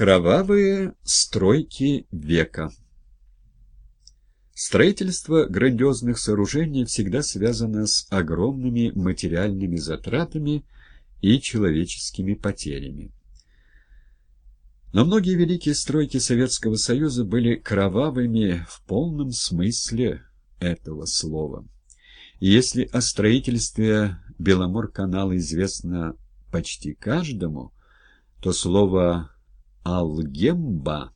Кровавые стройки века Строительство грандиозных сооружений всегда связано с огромными материальными затратами и человеческими потерями. Но многие великие стройки Советского Союза были кровавыми в полном смысле этого слова. И если о строительстве Беломор-канала известно почти каждому, то слово Алгемба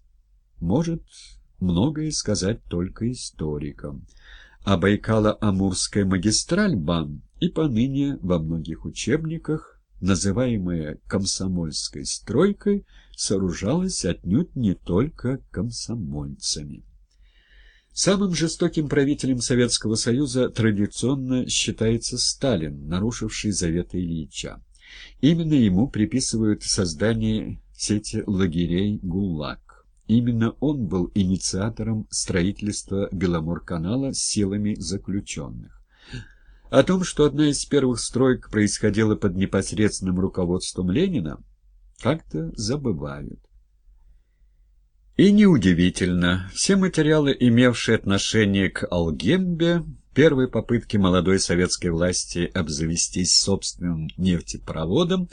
может многое сказать только историкам. А Байкало-Амурская магистраль БАМ и поныне во многих учебниках, называемая комсомольской стройкой, сооружалась отнюдь не только комсомольцами. Самым жестоким правителем Советского Союза традиционно считается Сталин, нарушивший заветы Ильича. Именно ему приписывают создание сети лагерей ГУЛАГ. Именно он был инициатором строительства Беломорканала силами заключенных. О том, что одна из первых строек происходила под непосредственным руководством Ленина, как-то забывают. И неудивительно, все материалы, имевшие отношение к Алгембе, первой попытки молодой советской власти обзавестись собственным нефтепроводом,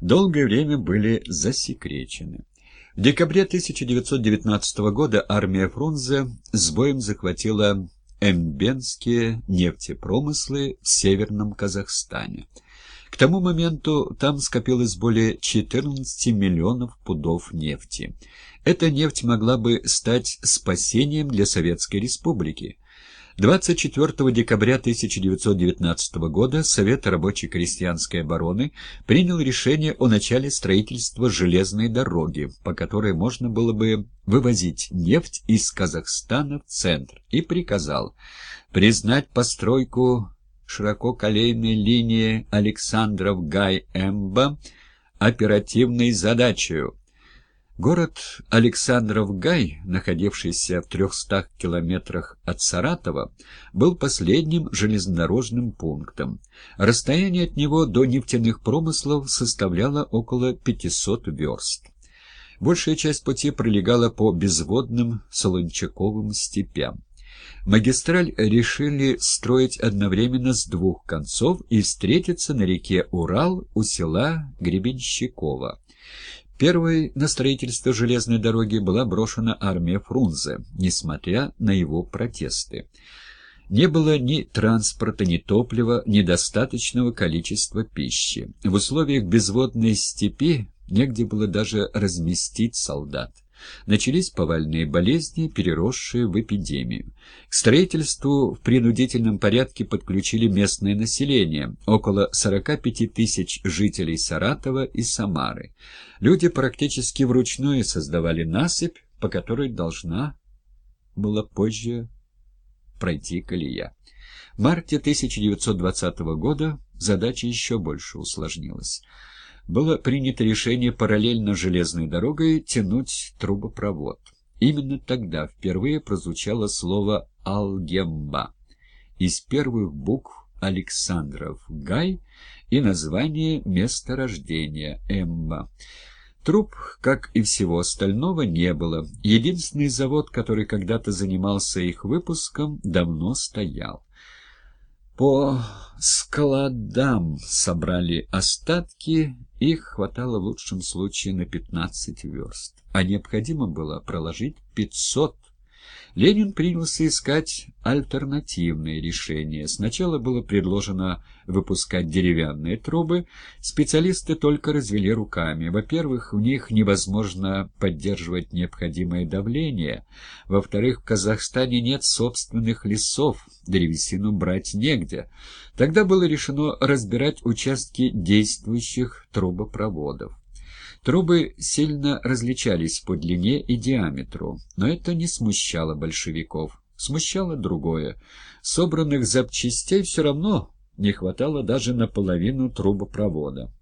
долгое время были засекречены. В декабре 1919 года армия Фрунзе с боем захватила эмбенские нефтепромыслы в Северном Казахстане. К тому моменту там скопилось более 14 миллионов пудов нефти. Эта нефть могла бы стать спасением для Советской Республики. 24 декабря 1919 года Совет рабочей крестьянской обороны принял решение о начале строительства железной дороги, по которой можно было бы вывозить нефть из Казахстана в центр, и приказал признать постройку ширококолейной линии Александров-Гай-Эмба оперативной задачей Город Александров-Гай, находившийся в 300 километрах от Саратова, был последним железнодорожным пунктом. Расстояние от него до нефтяных промыслов составляло около 500 верст. Большая часть пути пролегала по безводным Солончаковым степям. Магистраль решили строить одновременно с двух концов и встретиться на реке Урал у села Гребенщикова. Первой на строительство железной дороги была брошена армия Фрунзе, несмотря на его протесты. Не было ни транспорта, ни топлива, ни достаточного количества пищи. В условиях безводной степи негде было даже разместить солдат. Начались повальные болезни, переросшие в эпидемию. К строительству в принудительном порядке подключили местное население, около 45 тысяч жителей Саратова и Самары. Люди практически вручную создавали насыпь, по которой должна была позже пройти колея. В марте 1920 года задача еще больше усложнилась было принято решение параллельно железной дорогой тянуть трубопровод. Именно тогда впервые прозвучало слово «алгемба» из первых букв Александров Гай и название места рождения Эмба. Труб, как и всего остального, не было. Единственный завод, который когда-то занимался их выпуском, давно стоял. По складам собрали остатки, их хватало в лучшем случае на 15 верст, а необходимо было проложить 500 Ленин принялся искать альтернативные решения. Сначала было предложено выпускать деревянные трубы. Специалисты только развели руками. Во-первых, в них невозможно поддерживать необходимое давление. Во-вторых, в Казахстане нет собственных лесов, древесину брать негде. Тогда было решено разбирать участки действующих трубопроводов. Трубы сильно различались по длине и диаметру, но это не смущало большевиков. Смущало другое. Собранных запчастей все равно не хватало даже наполовину трубопровода.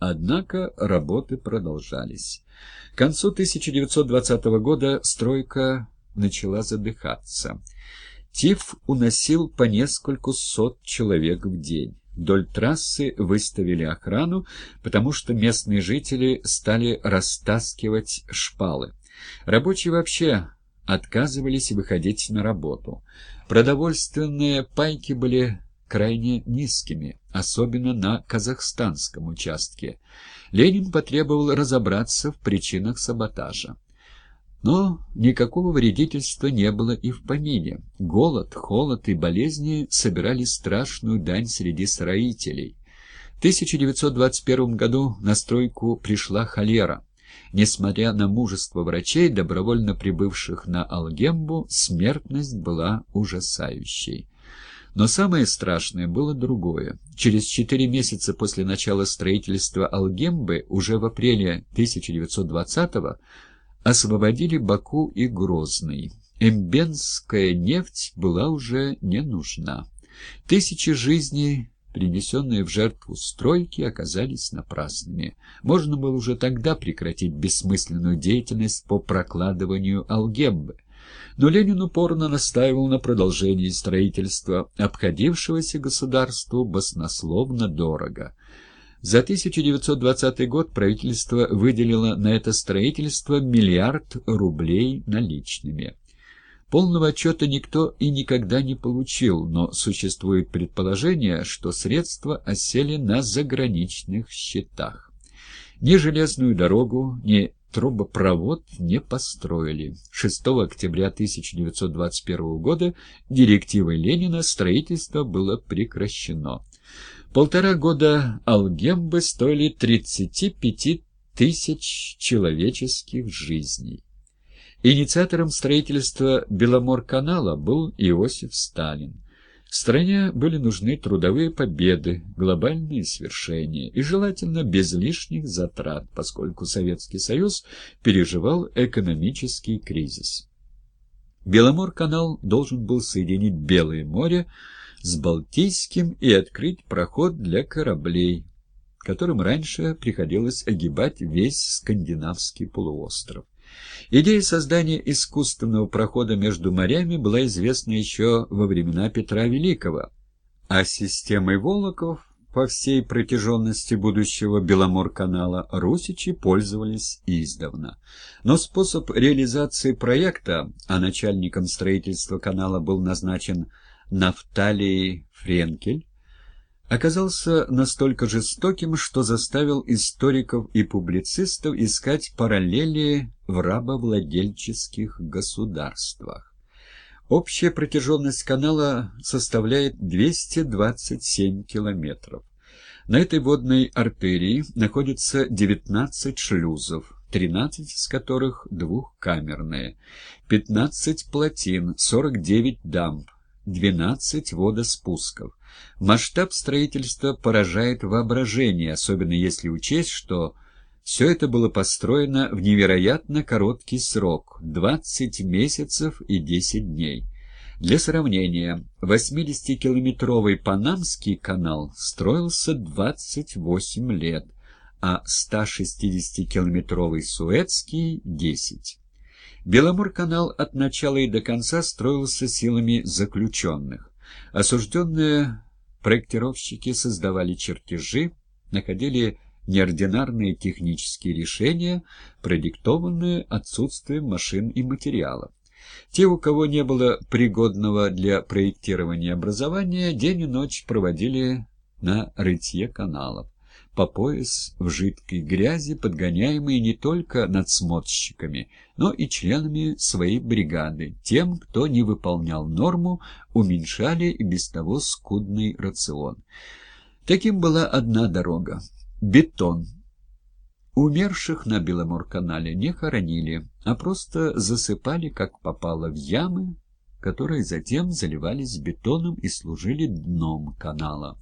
Однако работы продолжались. К концу 1920 года стройка начала задыхаться. Тиф уносил по нескольку сот человек в день. Вдоль трассы выставили охрану, потому что местные жители стали растаскивать шпалы. Рабочие вообще отказывались выходить на работу. Продовольственные пайки были крайне низкими, особенно на казахстанском участке. Ленин потребовал разобраться в причинах саботажа. Но никакого вредительства не было и в помине. Голод, холод и болезни собирали страшную дань среди строителей. В 1921 году на стройку пришла холера. Несмотря на мужество врачей, добровольно прибывших на Алгембу, смертность была ужасающей. Но самое страшное было другое. Через четыре месяца после начала строительства Алгембы, уже в апреле 1920-го, освободили Баку и Грозный. Эмбенская нефть была уже не нужна. Тысячи жизней, принесенные в жертву стройки, оказались напрасными. Можно было уже тогда прекратить бессмысленную деятельность по прокладыванию Алгембы. Но Ленин упорно настаивал на продолжении строительства, обходившегося государству баснословно дорого. За 1920 год правительство выделило на это строительство миллиард рублей наличными. Полного отчета никто и никогда не получил, но существует предположение, что средства осели на заграничных счетах. Ни железную дорогу, ни трубопровод не построили. 6 октября 1921 года директивой Ленина строительство было прекращено. Полтора года Алгембы стоили 35 тысяч человеческих жизней. Инициатором строительства Беломор-канала был Иосиф Сталин. Стране были нужны трудовые победы, глобальные свершения и желательно без лишних затрат, поскольку Советский Союз переживал экономический кризис. Беломор-канал должен был соединить Белое море с Балтийским и открыть проход для кораблей, которым раньше приходилось огибать весь скандинавский полуостров. Идея создания искусственного прохода между морями была известна еще во времена Петра Великого, а системой Волоков по всей протяженности будущего Беломор-канала русичи пользовались издавна. Но способ реализации проекта, а начальником строительства канала был назначен Нафталий Френкель, оказался настолько жестоким, что заставил историков и публицистов искать параллели в рабовладельческих государствах. Общая протяженность канала составляет 227 километров. На этой водной артерии находится 19 шлюзов, 13 из которых двухкамерные, 15 плотин, 49 дамб, 12 водоспусков. Масштаб строительства поражает воображение, особенно если учесть, что все это было построено в невероятно короткий срок – 20 месяцев и 10 дней. Для сравнения, 80-километровый Панамский канал строился 28 лет, а 160-километровый Суэцкий – 10. Беломор-канал от начала и до конца строился силами заключенных. Осужденные проектировщики создавали чертежи, находили неординарные технические решения, продиктованные отсутствием машин и материалов. Те, у кого не было пригодного для проектирования образования, день и ночь проводили на рытье каналов по пояс в жидкой грязи, подгоняемые не только надсмотрщиками, но и членами своей бригады. Тем, кто не выполнял норму, уменьшали и без того скудный рацион. Таким была одна дорога — бетон. Умерших на Беломор-канале не хоронили, а просто засыпали, как попало, в ямы, которые затем заливались бетоном и служили дном канала.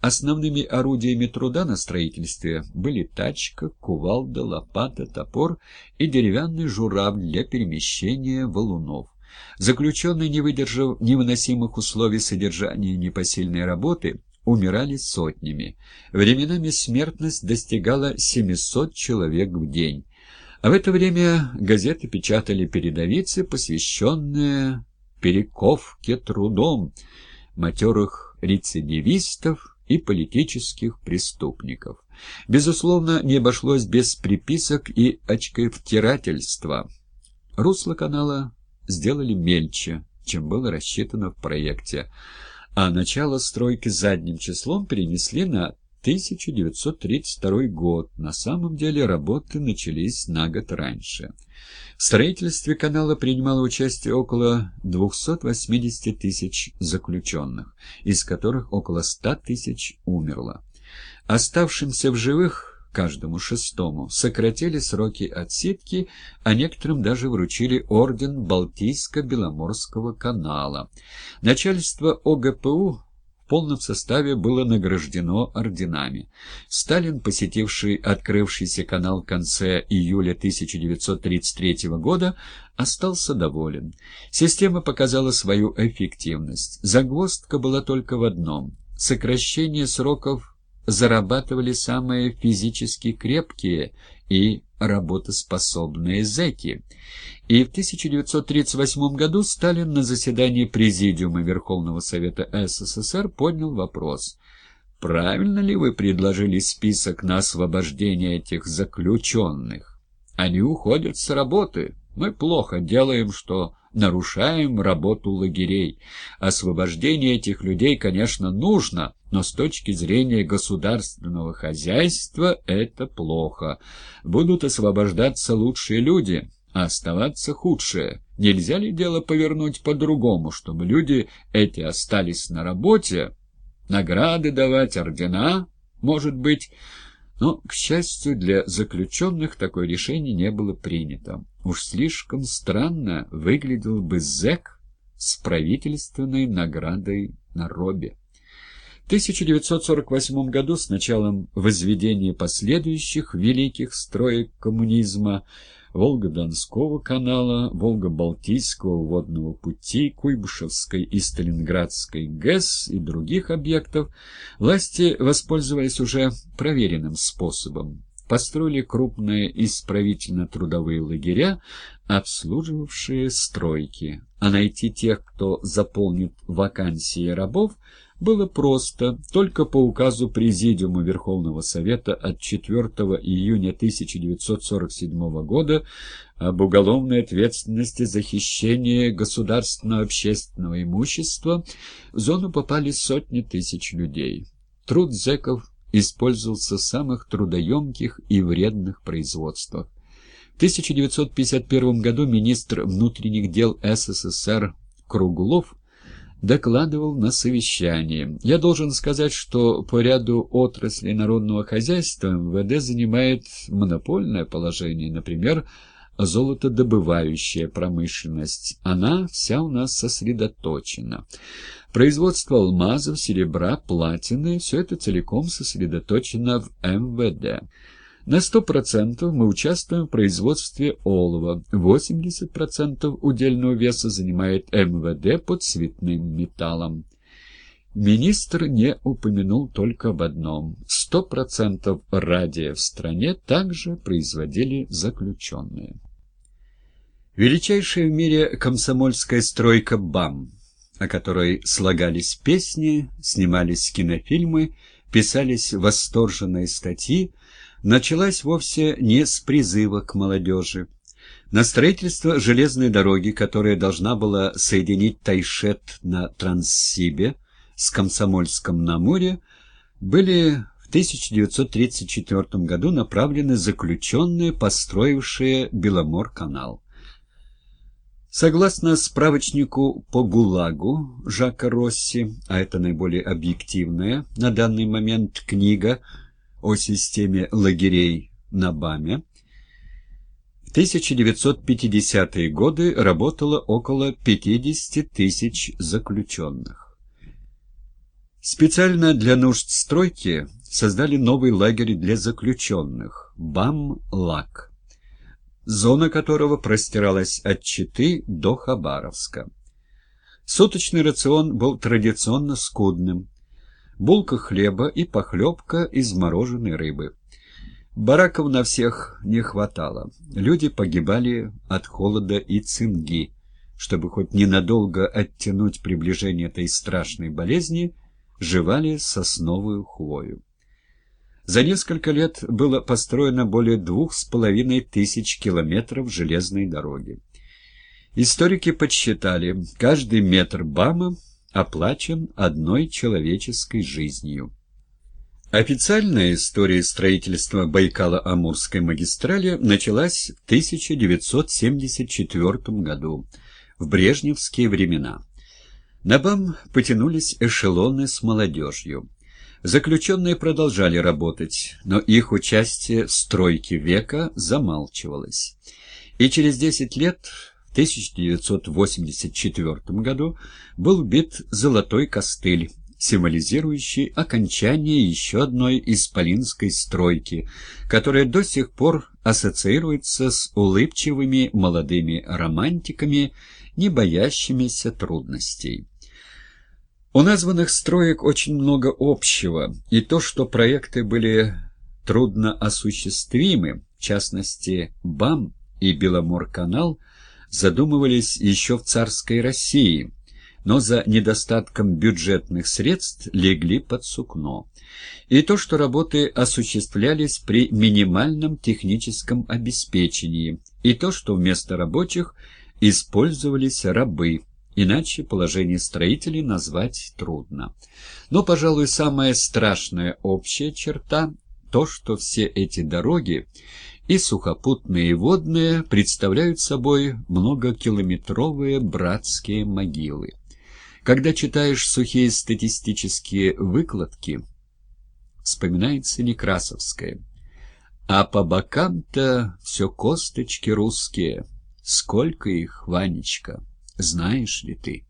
Основными орудиями труда на строительстве были тачка, кувалда, лопата, топор и деревянный журавль для перемещения валунов. Заключенные, не выдержав невыносимых условий содержания непосильной работы, умирали сотнями. Временами смертность достигала 700 человек в день. А в это время газеты печатали передовицы, посвященные перековке трудом матерых рецидивистов и политических преступников. Безусловно, не обошлось без приписок и очковтирательства. Русло канала сделали мельче, чем было рассчитано в проекте, а начало стройки задним числом перенесли на 1932 год. На самом деле работы начались на год раньше. В строительстве канала принимало участие около 280 тысяч заключенных, из которых около 100 тысяч умерло. Оставшимся в живых каждому шестому, сократили сроки отсидки, а некоторым даже вручили орден Балтийско-Беломорского канала. Начальство ОГПУ в полном составе было награждено орденами. Сталин, посетивший открывшийся канал в конце июля 1933 года, остался доволен. Система показала свою эффективность. Загвоздка была только в одном – сокращение сроков зарабатывали самые физически крепкие и работоспособные зэки. И в 1938 году Сталин на заседании Президиума Верховного Совета СССР поднял вопрос, правильно ли вы предложили список на освобождение этих заключенных? Они уходят с работы. Мы плохо делаем, что нарушаем работу лагерей. Освобождение этих людей, конечно, нужно, но с точки зрения государственного хозяйства это плохо. Будут освобождаться лучшие люди, а оставаться худшие. Нельзя ли дело повернуть по-другому, чтобы люди эти остались на работе, награды давать, ордена, может быть... Но, к счастью, для заключенных такое решение не было принято. Уж слишком странно выглядел бы зэк с правительственной наградой на робе. В 1948 году с началом возведения последующих великих строек коммунизма Волго-Донского канала, Волго-Балтийского водного пути, Куйбышевской и Сталинградской ГЭС и других объектов, власти воспользовались уже проверенным способом. Построили крупные исправительно-трудовые лагеря, обслуживавшие стройки, а найти тех, кто заполнит вакансии рабов, было просто. Только по указу Президиума Верховного Совета от 4 июня 1947 года об уголовной ответственности за хищение государственного общественного имущества в зону попали сотни тысяч людей. Труд зэков использовался в самых трудоемких и вредных производствах. В 1951 году министр внутренних дел СССР Круглов докладывал на совещании. Я должен сказать, что по ряду отраслей народного хозяйства МВД занимает монопольное положение, например, золотодобывающая промышленность. Она вся у нас сосредоточена. Производство алмазов, серебра, платины – все это целиком сосредоточено в МВД. На 100% мы участвуем в производстве олова, 80% удельного веса занимает МВД под цветным металлом. Министр не упомянул только об одном. 100% радия в стране также производили заключенные. Величайшая в мире комсомольская стройка БАМ, о которой слагались песни, снимались кинофильмы, писались восторженные статьи, началась вовсе не с призыва к молодежи. На строительство железной дороги, которая должна была соединить Тайшет на Транссибе с Комсомольском на море, были в 1934 году направлены заключенные, построившие Беломор-канал. Согласно справочнику по ГУЛАГу Жака Росси, а это наиболее объективная на данный момент книга о системе лагерей на БАМе, в 1950-е годы работало около 50 тысяч заключенных. Специально для нужд стройки создали новый лагерь для заключенных – БАМ-ЛАГ, зона которого простиралась от Читы до Хабаровска. Суточный рацион был традиционно скудным – булка хлеба и похлебка из мороженой рыбы. Бараков на всех не хватало. Люди погибали от холода и цинги. Чтобы хоть ненадолго оттянуть приближение этой страшной болезни, жевали сосновую хвою. За несколько лет было построено более двух с половиной тысяч километров железной дороги. Историки подсчитали, каждый метр БАМа оплачен одной человеческой жизнью. Официальная история строительства Байкало-Амурской магистрали началась в 1974 году, в брежневские времена. На БАМ потянулись эшелоны с молодежью. Заключенные продолжали работать, но их участие в стройке века замалчивалось. И через 10 лет, в 1984 году, был убит золотой костыль, символизирующий окончание еще одной исполинской стройки, которая до сих пор ассоциируется с улыбчивыми молодыми романтиками, не боящимися трудностей. У названных строек очень много общего, и то, что проекты были трудно осуществимы, в частности, БАМ и Беломорканал, задумывались еще в царской России, но за недостатком бюджетных средств легли под сукно. И то, что работы осуществлялись при минимальном техническом обеспечении, и то, что вместо рабочих использовались рабы, Иначе положение строителей назвать трудно. Но, пожалуй, самая страшная общая черта – то, что все эти дороги, и сухопутные, и водные, представляют собой многокилометровые братские могилы. Когда читаешь сухие статистические выкладки, вспоминается Некрасовская. А по бокам-то все косточки русские. Сколько их, Ванечка? Знаешь ли ты?